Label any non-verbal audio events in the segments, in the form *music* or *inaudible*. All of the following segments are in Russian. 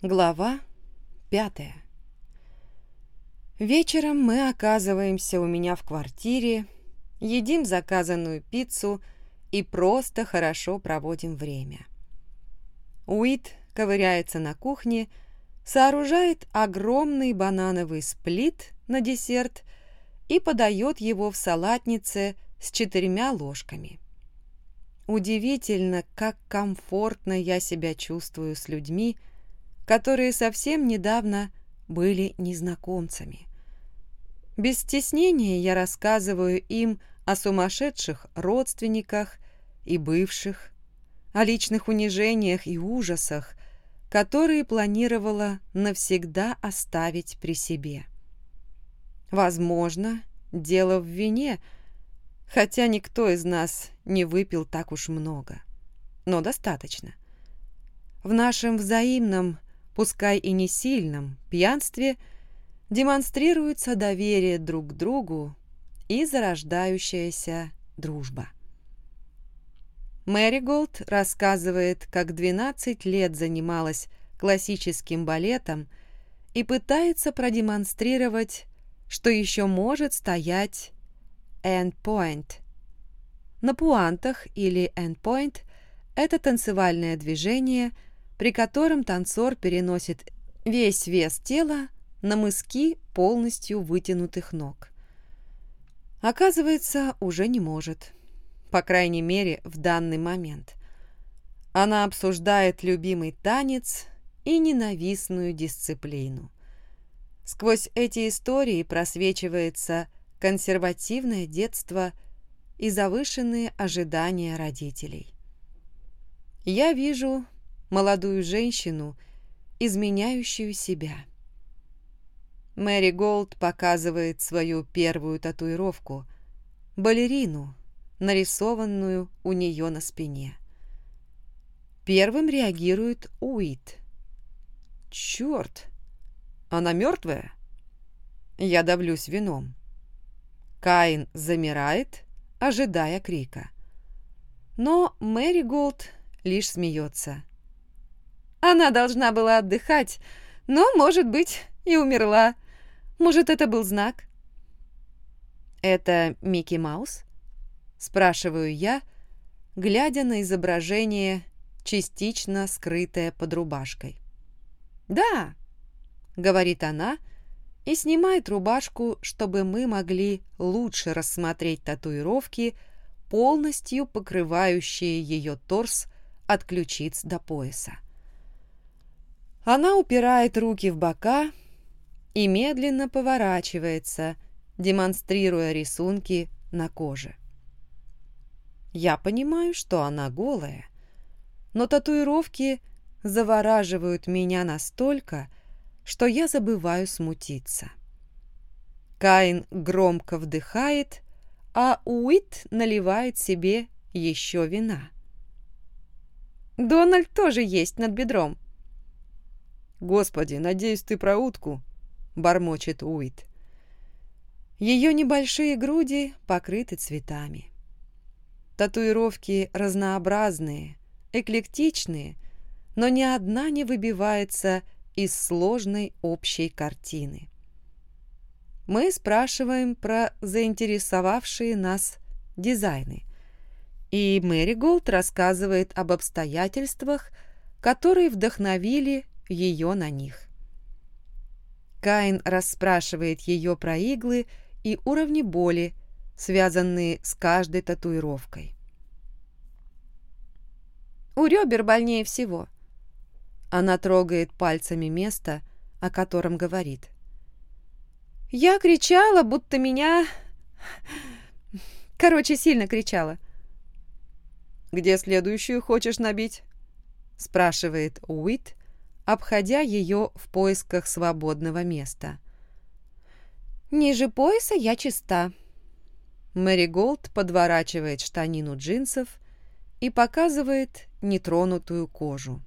Глава пятая Вечером мы оказываемся у меня в квартире, едим заказанную пиццу и просто хорошо проводим время. Уит ковыряется на кухне, сооружает огромный банановый сплит на десерт и подает его в салатнице с четырьмя ложками. Удивительно, как комфортно я себя чувствую с людьми, которые совсем недавно были незнакомцами. Без стеснения я рассказываю им о сумасшедших родственниках и бывших, о личных унижениях и ужасах, которые планировала навсегда оставить при себе. Возможно, дело в вине, хотя никто из нас не выпил так уж много, но достаточно. В нашем взаимном пускай и не сильном, пьянстве демонстрируется доверие друг к другу и зарождающаяся дружба. Мэри Голд рассказывает, как 12 лет занималась классическим балетом и пытается продемонстрировать, что еще может стоять endpoint. На пуантах или endpoint – это танцевальное движение – при котором танцор переносит весь вес тела на мыски полностью вытянутых ног. Оказывается, уже не может. По крайней мере, в данный момент. Она обсуждает любимый танец и ненавистную дисциплину. Сквозь эти истории просвечивается консервативное детство и завышенные ожидания родителей. Я вижу молодую женщину, изменяющую себя. Мэри Голд показывает свою первую татуировку – балерину, нарисованную у нее на спине. Первым реагирует Уит. «Черт! Она мертвая?» Я давлюсь вином. Каин замирает, ожидая крика. Но Мэри Голд лишь смеется. Она должна была отдыхать, но, может быть, и умерла. Может, это был знак? «Это Микки Маус?» — спрашиваю я, глядя на изображение, частично скрытое под рубашкой. «Да», — говорит она, и снимает рубашку, чтобы мы могли лучше рассмотреть татуировки, полностью покрывающие ее торс от ключиц до пояса. Она упирает руки в бока и медленно поворачивается, демонстрируя рисунки на коже. Я понимаю, что она голая, но татуировки завораживают меня настолько, что я забываю смутиться. Каин громко вдыхает, а Уит наливает себе еще вина. «Дональд тоже есть над бедром», «Господи, надеюсь, ты про утку?» — бормочет Уит. Ее небольшие груди покрыты цветами. Татуировки разнообразные, эклектичные, но ни одна не выбивается из сложной общей картины. Мы спрашиваем про заинтересовавшие нас дизайны, и Мэри Голд рассказывает об обстоятельствах, которые вдохновили ее на них. Каин расспрашивает ее про иглы и уровни боли, связанные с каждой татуировкой. У ребер больнее всего. Она трогает пальцами место, о котором говорит. Я кричала, будто меня... *laughs* Короче, сильно кричала. «Где следующую хочешь набить?» спрашивает Уит, обходя ее в поисках свободного места. «Ниже пояса я чиста». Мэри Голд подворачивает штанину джинсов и показывает нетронутую кожу.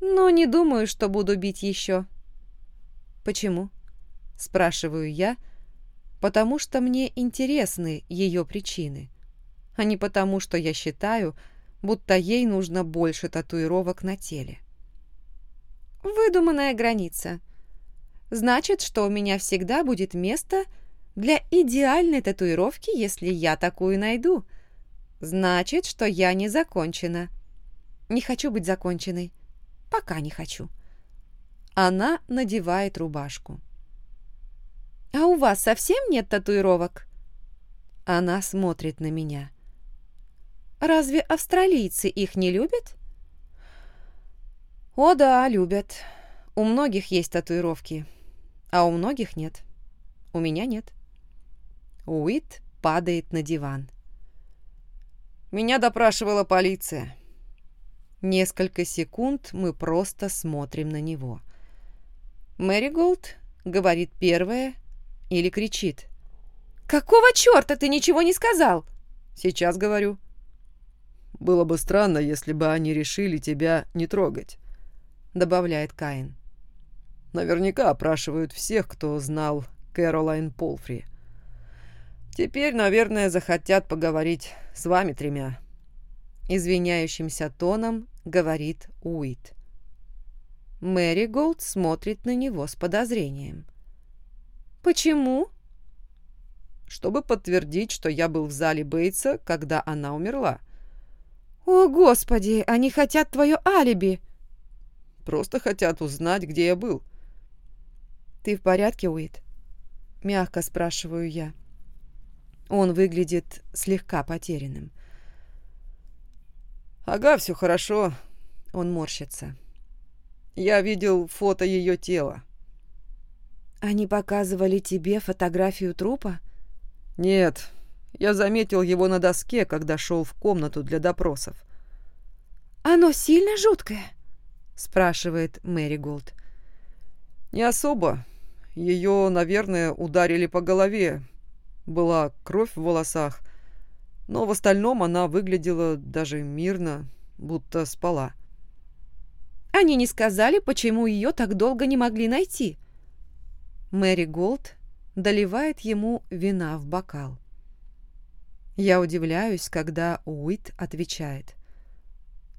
«Но не думаю, что буду бить еще». «Почему?» – спрашиваю я, потому что мне интересны ее причины, а не потому, что я считаю, будто ей нужно больше татуировок на теле. Выдуманная граница. Значит, что у меня всегда будет место для идеальной татуировки, если я такую найду. Значит, что я не закончена. Не хочу быть законченной. Пока не хочу. Она надевает рубашку. «А у вас совсем нет татуировок?» Она смотрит на меня. «Разве австралийцы их не любят?» «О да, любят. У многих есть татуировки, а у многих нет. У меня нет». Уит падает на диван. «Меня допрашивала полиция». Несколько секунд мы просто смотрим на него. Мэри Голд говорит первое или кричит. «Какого черта ты ничего не сказал?» «Сейчас говорю». «Было бы странно, если бы они решили тебя не трогать», — добавляет Каин. «Наверняка опрашивают всех, кто знал Кэролайн Полфри. Теперь, наверное, захотят поговорить с вами тремя». Извиняющимся тоном говорит Уит. Мэри Голд смотрит на него с подозрением. «Почему?» чтобы подтвердить, что я был в зале Бейтса, когда она умерла. «О, Господи, они хотят твое алиби!» «Просто хотят узнать, где я был». «Ты в порядке, Уит?» Мягко спрашиваю я. Он выглядит слегка потерянным. «Ага, все хорошо». Он морщится. «Я видел фото ее тела». «Они показывали тебе фотографию трупа?» «Нет, я заметил его на доске, когда шел в комнату для допросов». «Оно сильно жуткое?» — спрашивает Мэри Голд. «Не особо. Ее, наверное, ударили по голове. Была кровь в волосах. Но в остальном она выглядела даже мирно, будто спала». «Они не сказали, почему ее так долго не могли найти?» Мэри Голд доливает ему вина в бокал. Я удивляюсь, когда Уит отвечает.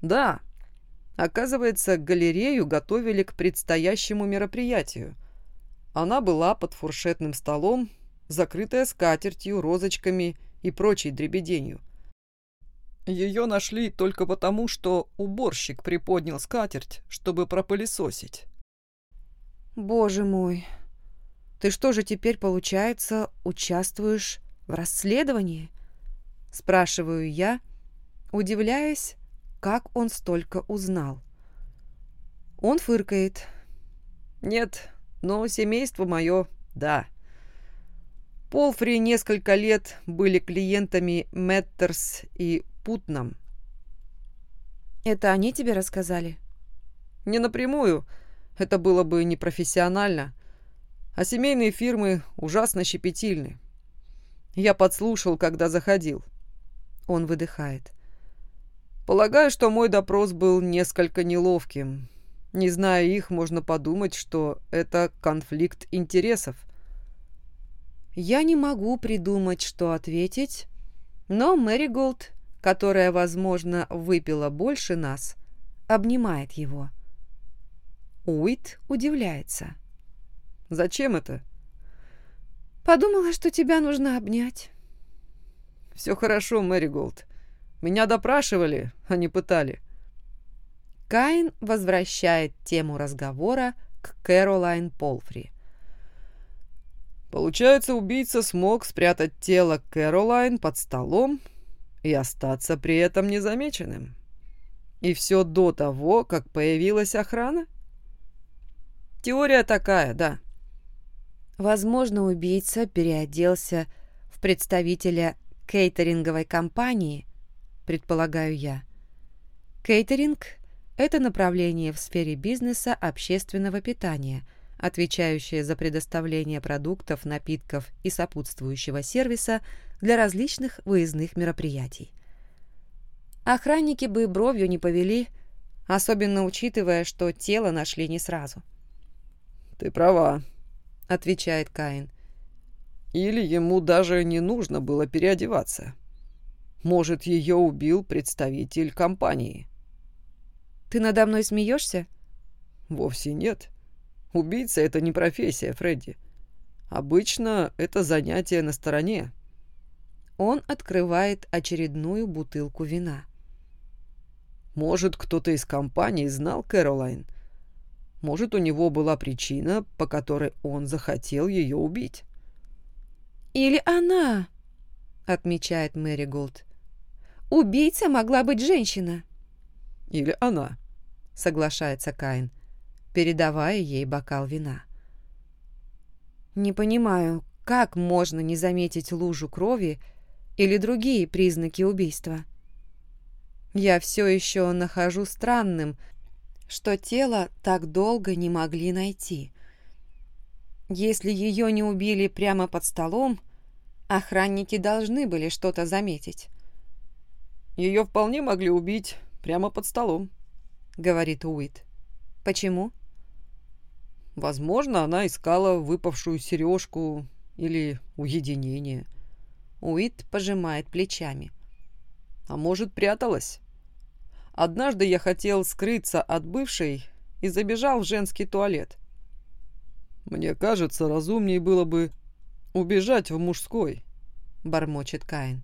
«Да, оказывается, галерею готовили к предстоящему мероприятию. Она была под фуршетным столом, закрытая скатертью, розочками и прочей дребеденью. Ее нашли только потому, что уборщик приподнял скатерть, чтобы пропылесосить. «Боже мой!» Ты что же теперь, получается, участвуешь в расследовании? Спрашиваю я, удивляясь, как он столько узнал. Он фыркает. Нет, но семейство мое, да. Полфри несколько лет были клиентами Меттерс и Путнам. Это они тебе рассказали? Не напрямую. Это было бы непрофессионально а семейные фирмы ужасно щепетильны. Я подслушал, когда заходил. Он выдыхает. Полагаю, что мой допрос был несколько неловким. Не зная их, можно подумать, что это конфликт интересов. Я не могу придумать, что ответить, но Мэри Голд, которая, возможно, выпила больше нас, обнимает его. Уит удивляется. Зачем это?» «Подумала, что тебя нужно обнять». «Все хорошо, Мэри Голд. Меня допрашивали, а не пытали». Каин возвращает тему разговора к Кэролайн Полфри. Получается, убийца смог спрятать тело Кэролайн под столом и остаться при этом незамеченным. И все до того, как появилась охрана? Теория такая, да. Возможно, убийца переоделся в представителя кейтеринговой компании, предполагаю я. Кейтеринг – это направление в сфере бизнеса общественного питания, отвечающее за предоставление продуктов, напитков и сопутствующего сервиса для различных выездных мероприятий. Охранники бы бровью не повели, особенно учитывая, что тело нашли не сразу. «Ты права», отвечает Каин. Или ему даже не нужно было переодеваться. Может, ее убил представитель компании. Ты надо мной смеешься? Вовсе нет. Убийца — это не профессия, Фредди. Обычно это занятие на стороне. Он открывает очередную бутылку вина. Может, кто-то из компании знал Кэролайн. Может, у него была причина, по которой он захотел ее убить. «Или она», — отмечает Мэри Голд. «Убийца могла быть женщина». «Или она», — соглашается Каин, передавая ей бокал вина. «Не понимаю, как можно не заметить лужу крови или другие признаки убийства?» Я все еще нахожу странным, что тело так долго не могли найти. Если ее не убили прямо под столом, охранники должны были что-то заметить. Ее вполне могли убить прямо под столом, говорит Уит. Почему? Возможно, она искала выпавшую сережку или уединение. Уит пожимает плечами. А может, пряталась? Однажды я хотел скрыться от бывшей и забежал в женский туалет. Мне кажется, разумнее было бы убежать в мужской, бормочет Каин.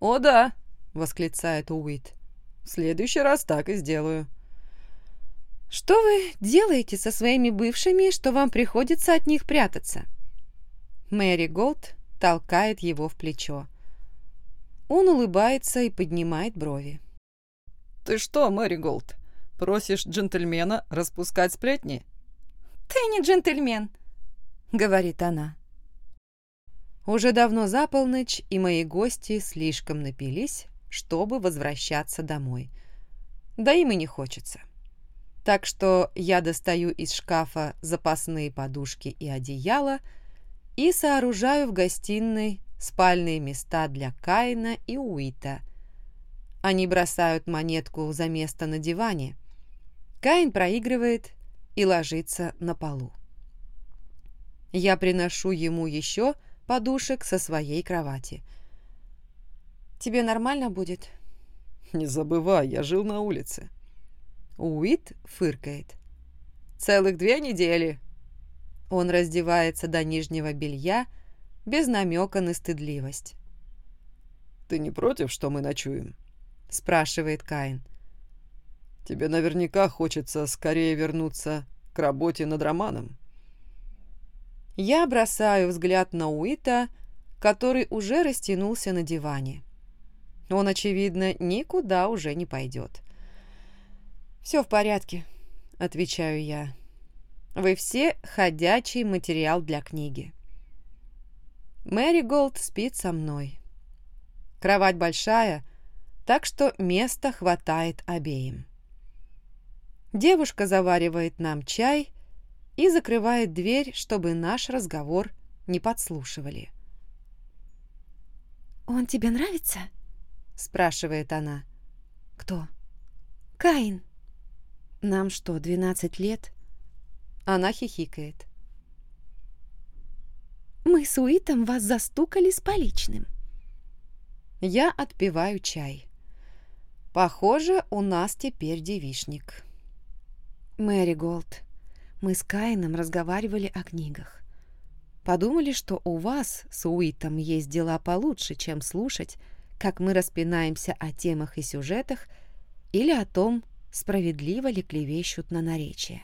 О да, восклицает Уит. В следующий раз так и сделаю. Что вы делаете со своими бывшими, что вам приходится от них прятаться? Мэри Голд толкает его в плечо. Он улыбается и поднимает брови. «Ты что, Мэри Голд, просишь джентльмена распускать сплетни?» «Ты не джентльмен», — говорит она. Уже давно за полночь, и мои гости слишком напились, чтобы возвращаться домой. Да им и не хочется. Так что я достаю из шкафа запасные подушки и одеяло и сооружаю в гостиной спальные места для Каина и Уита — они бросают монетку за место на диване. Каин проигрывает и ложится на полу. Я приношу ему еще подушек со своей кровати. «Тебе нормально будет?» «Не забывай, я жил на улице». Уит фыркает. «Целых две недели». Он раздевается до нижнего белья без намека на стыдливость. «Ты не против, что мы ночуем?» — спрашивает Каин. «Тебе наверняка хочется скорее вернуться к работе над романом». Я бросаю взгляд на Уита, который уже растянулся на диване. Он, очевидно, никуда уже не пойдет. «Все в порядке», — отвечаю я. «Вы все ходячий материал для книги». Мэри Голд спит со мной. Кровать большая — так что места хватает обеим. Девушка заваривает нам чай и закрывает дверь, чтобы наш разговор не подслушивали. «Он тебе нравится?» — спрашивает она. «Кто?» «Каин». «Нам что, двенадцать лет?» Она хихикает. «Мы с Уитом вас застукали с поличным». Я отпиваю чай. Похоже, у нас теперь девишник. Мэри Голд, мы с Каином разговаривали о книгах. Подумали, что у вас с Уитом есть дела получше, чем слушать, как мы распинаемся о темах и сюжетах или о том, справедливо ли клевещут на наречие.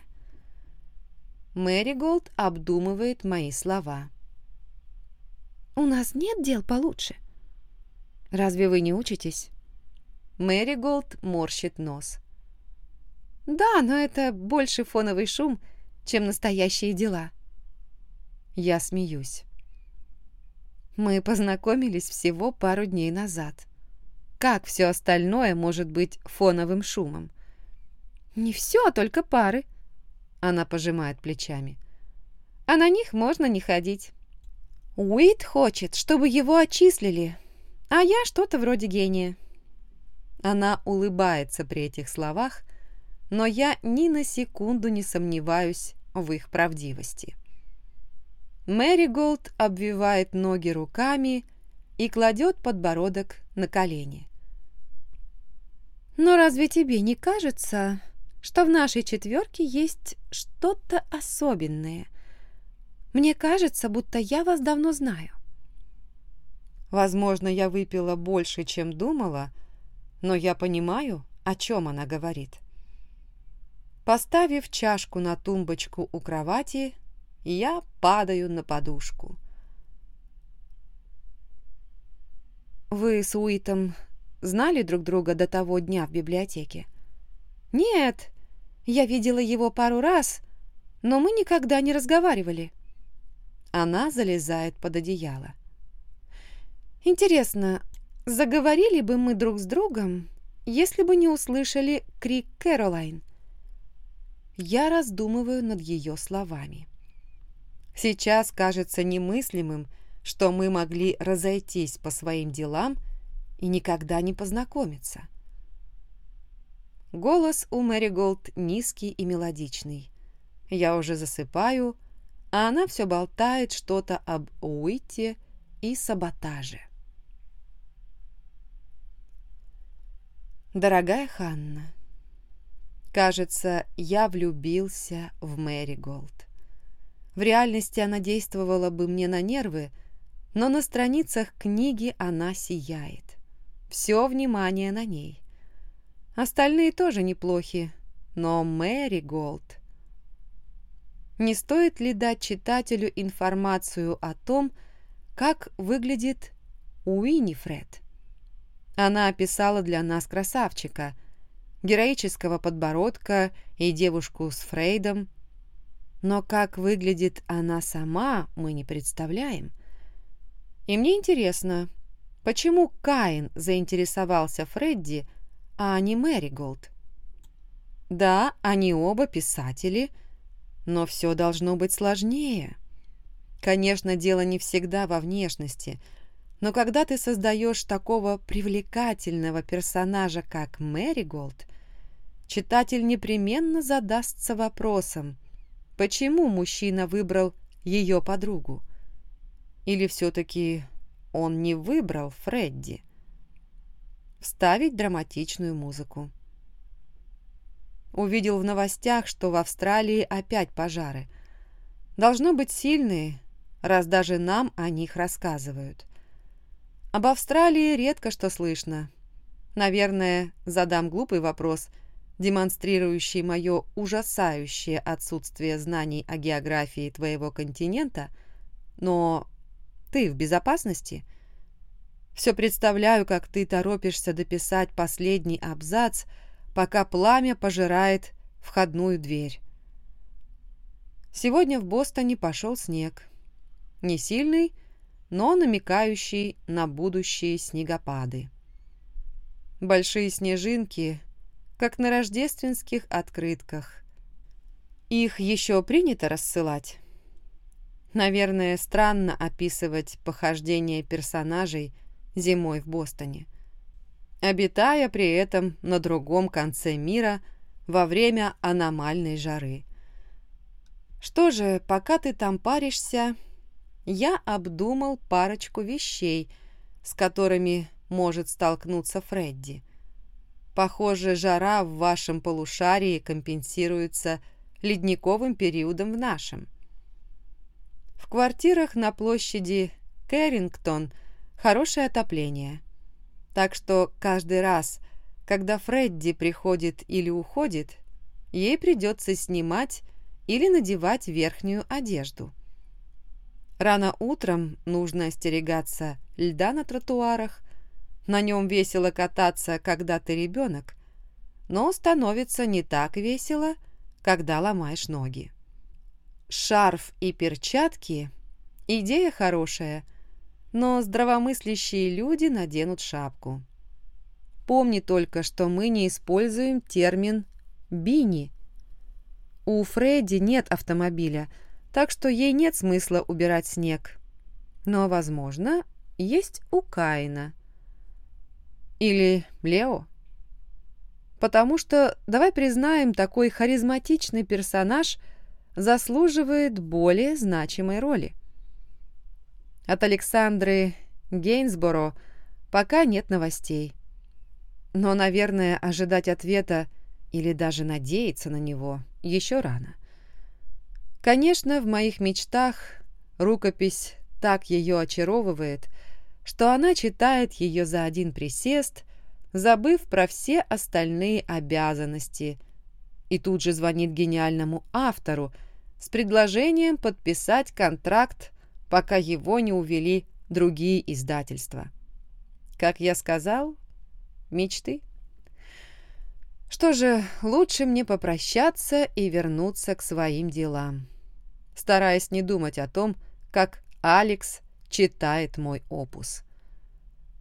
Мэри Голд обдумывает мои слова. «У нас нет дел получше». «Разве вы не учитесь?» Мэри Голд морщит нос. «Да, но это больше фоновый шум, чем настоящие дела». Я смеюсь. Мы познакомились всего пару дней назад. Как все остальное может быть фоновым шумом? Не все, только пары. Она пожимает плечами. А на них можно не ходить. Уит хочет, чтобы его отчислили, а я что-то вроде гения. Она улыбается при этих словах, но я ни на секунду не сомневаюсь в их правдивости. Мэри Голд обвивает ноги руками и кладет подбородок на колени. «Но разве тебе не кажется, что в нашей четверке есть что-то особенное. Мне кажется, будто я вас давно знаю. Возможно, я выпила больше, чем думала, но я понимаю, о чем она говорит. Поставив чашку на тумбочку у кровати, я падаю на подушку. «Вы с Уитом знали друг друга до того дня в библиотеке?» «Нет, я видела его пару раз, но мы никогда не разговаривали». Она залезает под одеяло. «Интересно, заговорили бы мы друг с другом, если бы не услышали крик Кэролайн?» Я раздумываю над ее словами. Сейчас кажется немыслимым, что мы могли разойтись по своим делам и никогда не познакомиться. Голос у Мэри Голд низкий и мелодичный. Я уже засыпаю, а она все болтает что-то об Уитте и саботаже. Дорогая Ханна, кажется, я влюбился в Мэри Голд. В реальности она действовала бы мне на нервы, но на страницах книги она сияет. Все внимание на ней. Остальные тоже неплохи, но Мэри Голд... Не стоит ли дать читателю информацию о том, как выглядит Уинифред? Она описала для нас красавчика, героического подбородка и девушку с Фрейдом, но как выглядит она сама, мы не представляем. И мне интересно, почему Каин заинтересовался Фредди, а не Мэри Голд? Да, они оба писатели, но все должно быть сложнее. Конечно, дело не всегда во внешности, но когда ты создаешь такого привлекательного персонажа, как Мэри Голд, читатель непременно задастся вопросом, почему мужчина выбрал ее подругу. Или все-таки он не выбрал Фредди? Вставить драматичную музыку. Увидел в новостях, что в Австралии опять пожары. Должно быть сильные, раз даже нам о них рассказывают. Об Австралии редко что слышно. Наверное, задам глупый вопрос, демонстрирующий мое ужасающее отсутствие знаний о географии твоего континента, но ты в безопасности? Все представляю, как ты торопишься дописать последний абзац, пока пламя пожирает входную дверь. Сегодня в Бостоне пошел снег. Не сильный, но намекающий на будущие снегопады. Большие снежинки, как на рождественских открытках. Их еще принято рассылать. Наверное, странно описывать похождения персонажей зимой в Бостоне, обитая при этом на другом конце мира во время аномальной жары. Что же, пока ты там паришься, я обдумал парочку вещей, с которыми может столкнуться Фредди. Похоже, жара в вашем полушарии компенсируется ледниковым периодом в нашем. В квартирах на площади Кэррингтон хорошее отопление. Так что каждый раз, когда Фредди приходит или уходит, ей придется снимать или надевать верхнюю одежду. Рано утром нужно остерегаться льда на тротуарах, на нем весело кататься, когда ты ребенок, но становится не так весело, когда ломаешь ноги. Шарф и перчатки – идея хорошая, но здравомыслящие люди наденут шапку. Помни только, что мы не используем термин «бини». У Фредди нет автомобиля, так что ей нет смысла убирать снег. Но, возможно, есть у Каина. Или Лео. Потому что, давай признаем, такой харизматичный персонаж – заслуживает более значимой роли. От Александры Гейнсборо пока нет новостей. Но, наверное, ожидать ответа или даже надеяться на него еще рано. Конечно, в моих мечтах рукопись так ее очаровывает, что она читает ее за один присест, забыв про все остальные обязанности, и тут же звонит гениальному автору с предложением подписать контракт, пока его не увели другие издательства. Как я сказал, мечты. Что же, лучше мне попрощаться и вернуться к своим делам, стараясь не думать о том, как Алекс читает мой опус.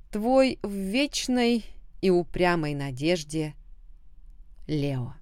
Твой в вечной и упрямой надежде Лео.